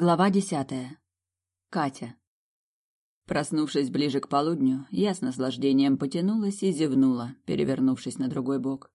Глава десятая. Катя. Проснувшись ближе к полудню, я с наслаждением потянулась и зевнула, перевернувшись на другой бок.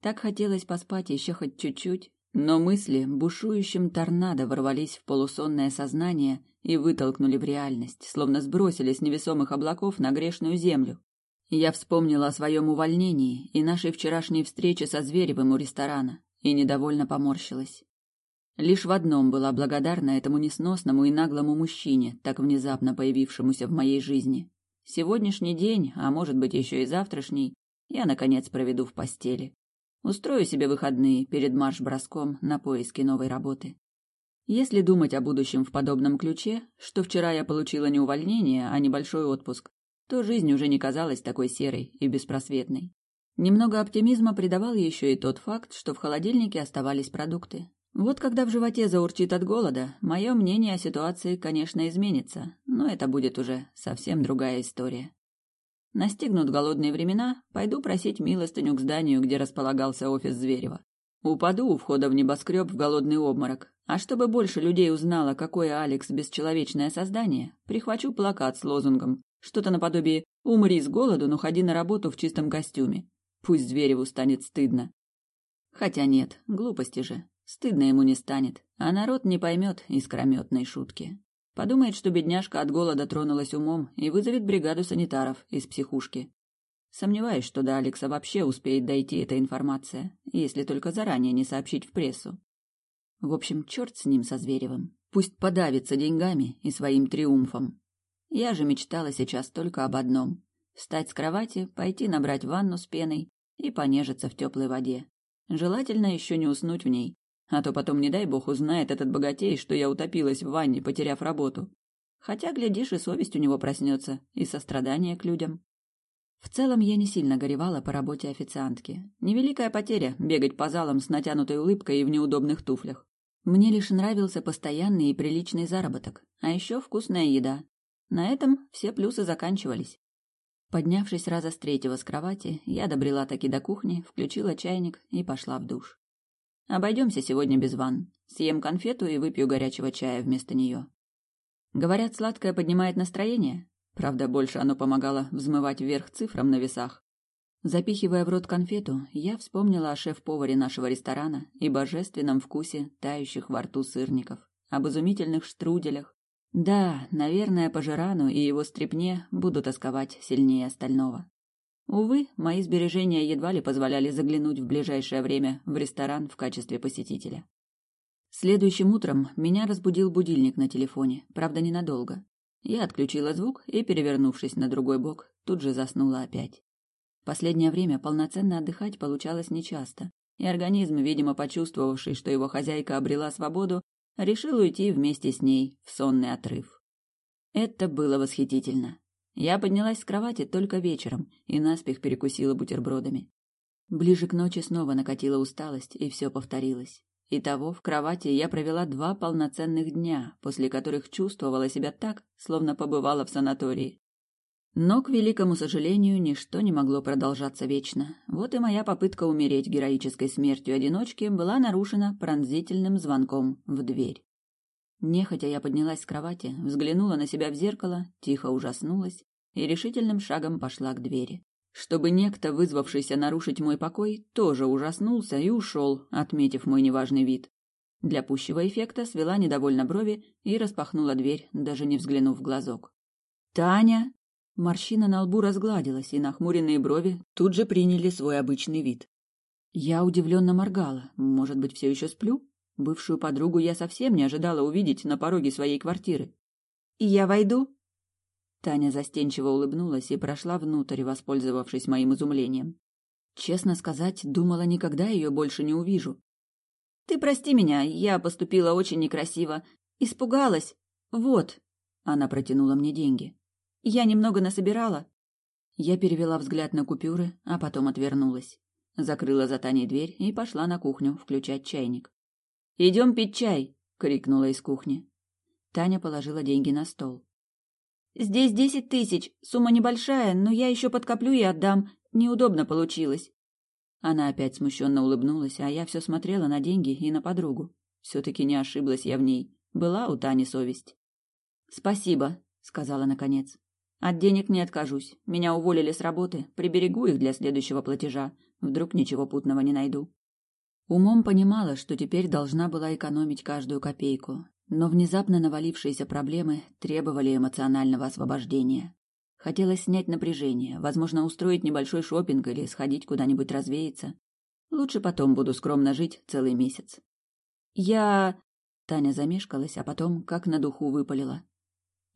Так хотелось поспать еще хоть чуть-чуть, но мысли бушующим торнадо ворвались в полусонное сознание и вытолкнули в реальность, словно сбросили с невесомых облаков на грешную землю. Я вспомнила о своем увольнении и нашей вчерашней встрече со Зверевым у ресторана и недовольно поморщилась. Лишь в одном была благодарна этому несносному и наглому мужчине, так внезапно появившемуся в моей жизни. Сегодняшний день, а может быть еще и завтрашний, я, наконец, проведу в постели. Устрою себе выходные перед марш-броском на поиски новой работы. Если думать о будущем в подобном ключе, что вчера я получила не увольнение, а небольшой отпуск, то жизнь уже не казалась такой серой и беспросветной. Немного оптимизма придавал еще и тот факт, что в холодильнике оставались продукты. Вот когда в животе заурчит от голода, мое мнение о ситуации, конечно, изменится, но это будет уже совсем другая история. Настигнут голодные времена, пойду просить милостыню к зданию, где располагался офис Зверева. Упаду у входа в небоскреб в голодный обморок, а чтобы больше людей узнало, какое Алекс бесчеловечное создание, прихвачу плакат с лозунгом, что-то наподобие «Умри с голоду, но ходи на работу в чистом костюме». Пусть Звереву станет стыдно. Хотя нет, глупости же. Стыдно ему не станет, а народ не поймет искрометной шутки. Подумает, что бедняжка от голода тронулась умом и вызовет бригаду санитаров из психушки. Сомневаюсь, что до Алекса вообще успеет дойти эта информация, если только заранее не сообщить в прессу. В общем, черт с ним со Зверевым. Пусть подавится деньгами и своим триумфом. Я же мечтала сейчас только об одном — встать с кровати, пойти набрать ванну с пеной и понежиться в теплой воде. Желательно еще не уснуть в ней, а то потом, не дай бог, узнает этот богатей, что я утопилась в ванне, потеряв работу. Хотя, глядишь, и совесть у него проснется, и сострадание к людям. В целом, я не сильно горевала по работе официантки. Невеликая потеря — бегать по залам с натянутой улыбкой и в неудобных туфлях. Мне лишь нравился постоянный и приличный заработок, а еще вкусная еда. На этом все плюсы заканчивались. Поднявшись раза с третьего с кровати, я добрела таки до кухни, включила чайник и пошла в душ. Обойдемся сегодня без ванн. Съем конфету и выпью горячего чая вместо нее. Говорят, сладкое поднимает настроение. Правда, больше оно помогало взмывать вверх цифрам на весах. Запихивая в рот конфету, я вспомнила о шеф-поваре нашего ресторана и божественном вкусе тающих во рту сырников, об изумительных штруделях. Да, наверное, по Жирану и его стрепне буду тосковать сильнее остального. Увы, мои сбережения едва ли позволяли заглянуть в ближайшее время в ресторан в качестве посетителя. Следующим утром меня разбудил будильник на телефоне, правда, ненадолго. Я отключила звук и, перевернувшись на другой бок, тут же заснула опять. Последнее время полноценно отдыхать получалось нечасто, и организм, видимо, почувствовавший, что его хозяйка обрела свободу, решил уйти вместе с ней в сонный отрыв. Это было восхитительно. Я поднялась с кровати только вечером и наспех перекусила бутербродами. Ближе к ночи снова накатила усталость, и все повторилось. Итого в кровати я провела два полноценных дня, после которых чувствовала себя так, словно побывала в санатории. Но, к великому сожалению, ничто не могло продолжаться вечно. Вот и моя попытка умереть героической смертью одиночки была нарушена пронзительным звонком в дверь. Нехотя я поднялась с кровати, взглянула на себя в зеркало, тихо ужаснулась и решительным шагом пошла к двери. Чтобы некто, вызвавшийся нарушить мой покой, тоже ужаснулся и ушел, отметив мой неважный вид. Для пущего эффекта свела недовольно брови и распахнула дверь, даже не взглянув в глазок. «Таня!» Морщина на лбу разгладилась, и нахмуренные брови тут же приняли свой обычный вид. Я удивленно моргала. Может быть, все еще сплю? Бывшую подругу я совсем не ожидала увидеть на пороге своей квартиры. «Я войду?» Таня застенчиво улыбнулась и прошла внутрь, воспользовавшись моим изумлением. Честно сказать, думала, никогда ее больше не увижу. «Ты прости меня, я поступила очень некрасиво. Испугалась. Вот». Она протянула мне деньги. «Я немного насобирала». Я перевела взгляд на купюры, а потом отвернулась. Закрыла за Таней дверь и пошла на кухню включать чайник. «Идем пить чай!» — крикнула из кухни. Таня положила деньги на стол. Здесь десять тысяч, сумма небольшая, но я еще подкоплю и отдам. Неудобно получилось. Она опять смущенно улыбнулась, а я все смотрела на деньги и на подругу. Все-таки не ошиблась я в ней. Была у Тани совесть. «Спасибо», — сказала наконец. «От денег не откажусь. Меня уволили с работы. Приберегу их для следующего платежа. Вдруг ничего путного не найду». Умом понимала, что теперь должна была экономить каждую копейку, но внезапно навалившиеся проблемы требовали эмоционального освобождения. Хотелось снять напряжение, возможно, устроить небольшой шопинг или сходить куда-нибудь развеяться. Лучше потом буду скромно жить целый месяц. Я... Таня замешкалась, а потом, как на духу, выпалила.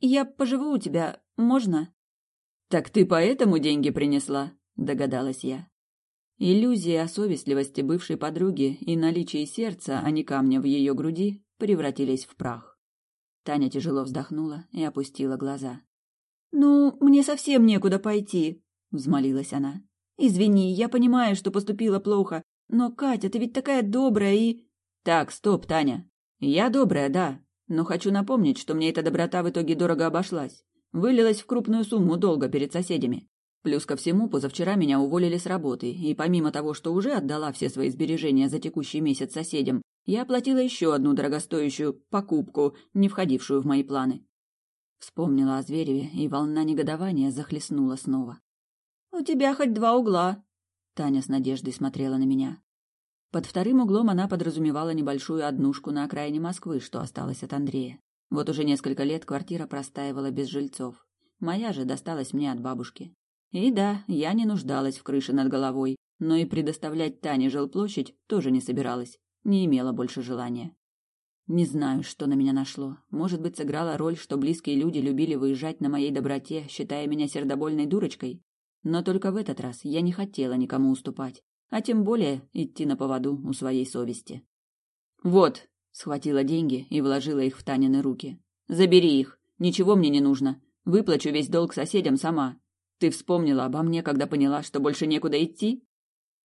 Я поживу у тебя, можно? Так ты поэтому деньги принесла, догадалась я. Иллюзии о совестливости бывшей подруги и наличии сердца, а не камня в ее груди, превратились в прах. Таня тяжело вздохнула и опустила глаза. «Ну, мне совсем некуда пойти», — взмолилась она. «Извини, я понимаю, что поступила плохо, но, Катя, ты ведь такая добрая и...» «Так, стоп, Таня. Я добрая, да, но хочу напомнить, что мне эта доброта в итоге дорого обошлась. Вылилась в крупную сумму долга перед соседями. Плюс ко всему, позавчера меня уволили с работы, и помимо того, что уже отдала все свои сбережения за текущий месяц соседям, я оплатила еще одну дорогостоящую покупку, не входившую в мои планы. Вспомнила о Звереве, и волна негодования захлестнула снова. «У тебя хоть два угла!» Таня с надеждой смотрела на меня. Под вторым углом она подразумевала небольшую однушку на окраине Москвы, что осталось от Андрея. Вот уже несколько лет квартира простаивала без жильцов. Моя же досталась мне от бабушки. И да, я не нуждалась в крыше над головой, но и предоставлять Тане жилплощадь тоже не собиралась, не имела больше желания. Не знаю, что на меня нашло. Может быть, сыграла роль, что близкие люди любили выезжать на моей доброте, считая меня сердобольной дурочкой. Но только в этот раз я не хотела никому уступать, а тем более идти на поводу у своей совести. «Вот», — схватила деньги и вложила их в Танины руки. «Забери их. Ничего мне не нужно. Выплачу весь долг соседям сама. Ты вспомнила обо мне, когда поняла, что больше некуда идти?»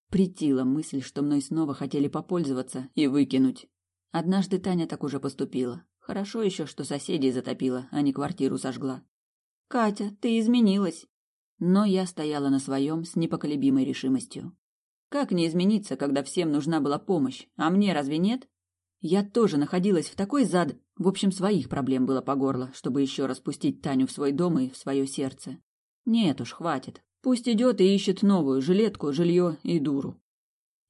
Притила мысль, что мной снова хотели попользоваться и выкинуть. Однажды Таня так уже поступила. Хорошо еще, что соседей затопила, а не квартиру сожгла. «Катя, ты изменилась!» Но я стояла на своем с непоколебимой решимостью. Как не измениться, когда всем нужна была помощь, а мне разве нет? Я тоже находилась в такой зад... В общем, своих проблем было по горло, чтобы еще раз пустить Таню в свой дом и в свое сердце. Нет уж, хватит. Пусть идет и ищет новую жилетку, жилье и дуру.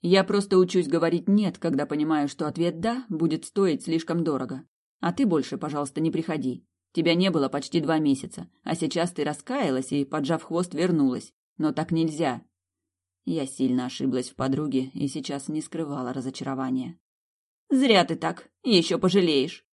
Я просто учусь говорить «нет», когда понимаю, что ответ «да» будет стоить слишком дорого. А ты больше, пожалуйста, не приходи. Тебя не было почти два месяца, а сейчас ты раскаялась и, поджав хвост, вернулась. Но так нельзя. Я сильно ошиблась в подруге и сейчас не скрывала разочарования. «Зря ты так, еще пожалеешь».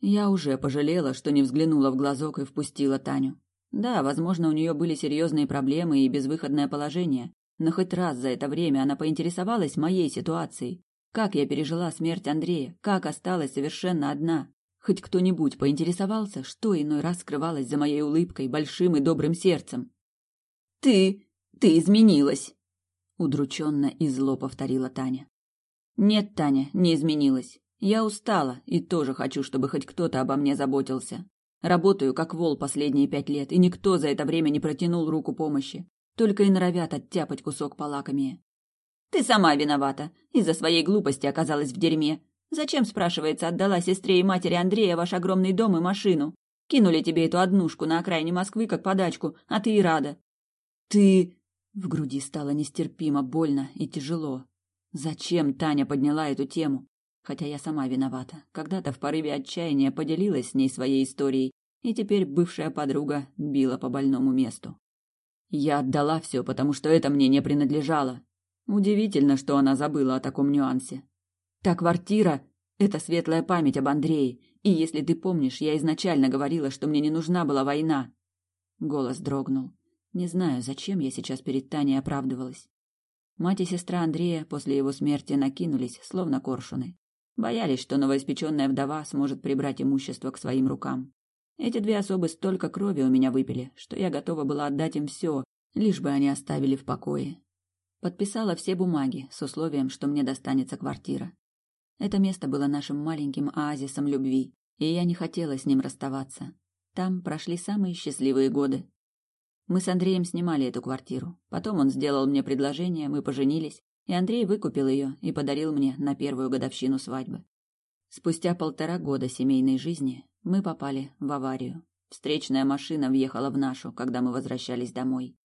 Я уже пожалела, что не взглянула в глазок и впустила Таню. Да, возможно, у нее были серьезные проблемы и безвыходное положение, но хоть раз за это время она поинтересовалась моей ситуацией. Как я пережила смерть Андрея, как осталась совершенно одна. Хоть кто-нибудь поинтересовался, что иной раз скрывалось за моей улыбкой, большим и добрым сердцем. «Ты... ты изменилась!» Удрученно и зло повторила Таня. «Нет, Таня, не изменилась. Я устала и тоже хочу, чтобы хоть кто-то обо мне заботился. Работаю как вол последние пять лет, и никто за это время не протянул руку помощи. Только и норовят оттяпать кусок полакомее. Ты сама виновата. Из-за своей глупости оказалась в дерьме. Зачем, спрашивается, отдала сестре и матери Андрея ваш огромный дом и машину? Кинули тебе эту однушку на окраине Москвы как подачку, а ты и рада. Ты... В груди стало нестерпимо больно и тяжело. Зачем Таня подняла эту тему? Хотя я сама виновата. Когда-то в порыве отчаяния поделилась с ней своей историей, и теперь бывшая подруга била по больному месту. Я отдала все, потому что это мне не принадлежало. Удивительно, что она забыла о таком нюансе. Та квартира — это светлая память об Андрее, и если ты помнишь, я изначально говорила, что мне не нужна была война. Голос дрогнул. Не знаю, зачем я сейчас перед Таней оправдывалась. Мать и сестра Андрея после его смерти накинулись, словно коршуны. Боялись, что новоиспеченная вдова сможет прибрать имущество к своим рукам. Эти две особы столько крови у меня выпили, что я готова была отдать им все, лишь бы они оставили в покое. Подписала все бумаги с условием, что мне достанется квартира. Это место было нашим маленьким оазисом любви, и я не хотела с ним расставаться. Там прошли самые счастливые годы. Мы с Андреем снимали эту квартиру. Потом он сделал мне предложение, мы поженились, и Андрей выкупил ее и подарил мне на первую годовщину свадьбы. Спустя полтора года семейной жизни мы попали в аварию. Встречная машина въехала в нашу, когда мы возвращались домой.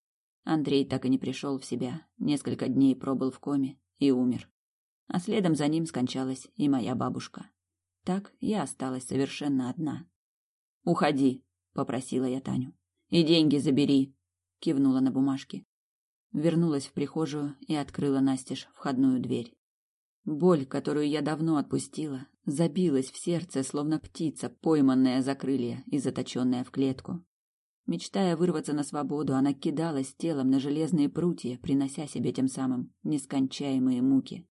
Андрей так и не пришел в себя, несколько дней пробыл в коме и умер. А следом за ним скончалась и моя бабушка. Так я осталась совершенно одна. «Уходи», — попросила я Таню. «И деньги забери», — кивнула на бумажке. Вернулась в прихожую и открыла настежь входную дверь. Боль, которую я давно отпустила, забилась в сердце, словно птица, пойманная за крылья и заточенная в клетку. Мечтая вырваться на свободу, она кидалась телом на железные прутья, принося себе тем самым нескончаемые муки.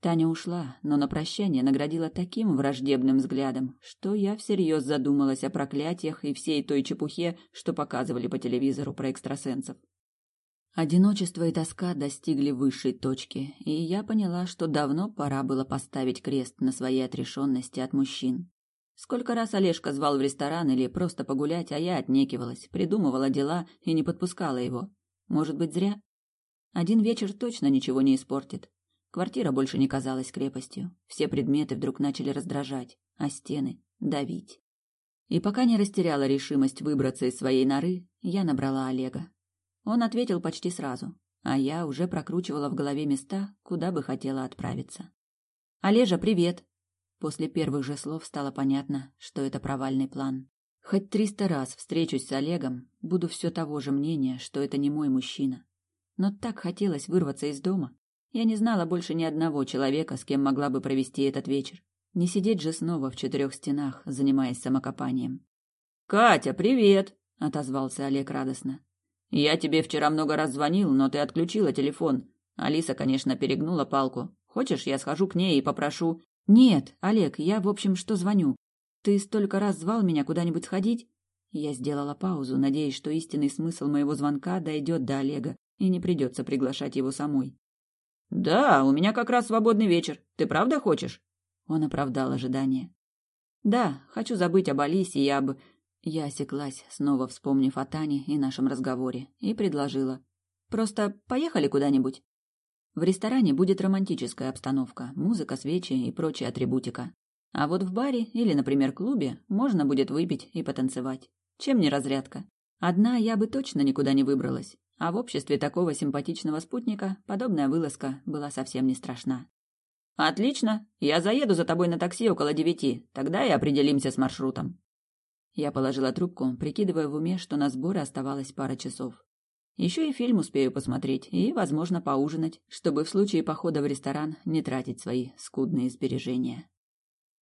Таня ушла, но на прощание наградила таким враждебным взглядом, что я всерьез задумалась о проклятиях и всей той чепухе, что показывали по телевизору про экстрасенсов. Одиночество и тоска достигли высшей точки, и я поняла, что давно пора было поставить крест на своей отрешенности от мужчин. Сколько раз Олежка звал в ресторан или просто погулять, а я отнекивалась, придумывала дела и не подпускала его. Может быть, зря? Один вечер точно ничего не испортит. Квартира больше не казалась крепостью. Все предметы вдруг начали раздражать, а стены — давить. И пока не растеряла решимость выбраться из своей норы, я набрала Олега. Он ответил почти сразу, а я уже прокручивала в голове места, куда бы хотела отправиться. «Олежа, привет!» После первых же слов стало понятно, что это провальный план. Хоть триста раз встречусь с Олегом, буду все того же мнения, что это не мой мужчина. Но так хотелось вырваться из дома, я не знала больше ни одного человека, с кем могла бы провести этот вечер. Не сидеть же снова в четырех стенах, занимаясь самокопанием. «Катя, привет!» — отозвался Олег радостно. «Я тебе вчера много раз звонил, но ты отключила телефон. Алиса, конечно, перегнула палку. Хочешь, я схожу к ней и попрошу...» «Нет, Олег, я, в общем, что звоню? Ты столько раз звал меня куда-нибудь сходить?» Я сделала паузу, надеясь, что истинный смысл моего звонка дойдет до Олега и не придется приглашать его самой. «Да, у меня как раз свободный вечер. Ты правда хочешь?» Он оправдал ожидания. «Да, хочу забыть об Алисе и об...» Я осеклась, снова вспомнив о Тане и нашем разговоре, и предложила. «Просто поехали куда-нибудь?» В ресторане будет романтическая обстановка, музыка, свечи и прочая атрибутика. А вот в баре или, например, клубе можно будет выпить и потанцевать. Чем не разрядка? Одна я бы точно никуда не выбралась. А в обществе такого симпатичного спутника подобная вылазка была совсем не страшна. «Отлично! Я заеду за тобой на такси около девяти, тогда и определимся с маршрутом». Я положила трубку, прикидывая в уме, что на сборы оставалось пара часов. Еще и фильм успею посмотреть и, возможно, поужинать, чтобы в случае похода в ресторан не тратить свои скудные сбережения.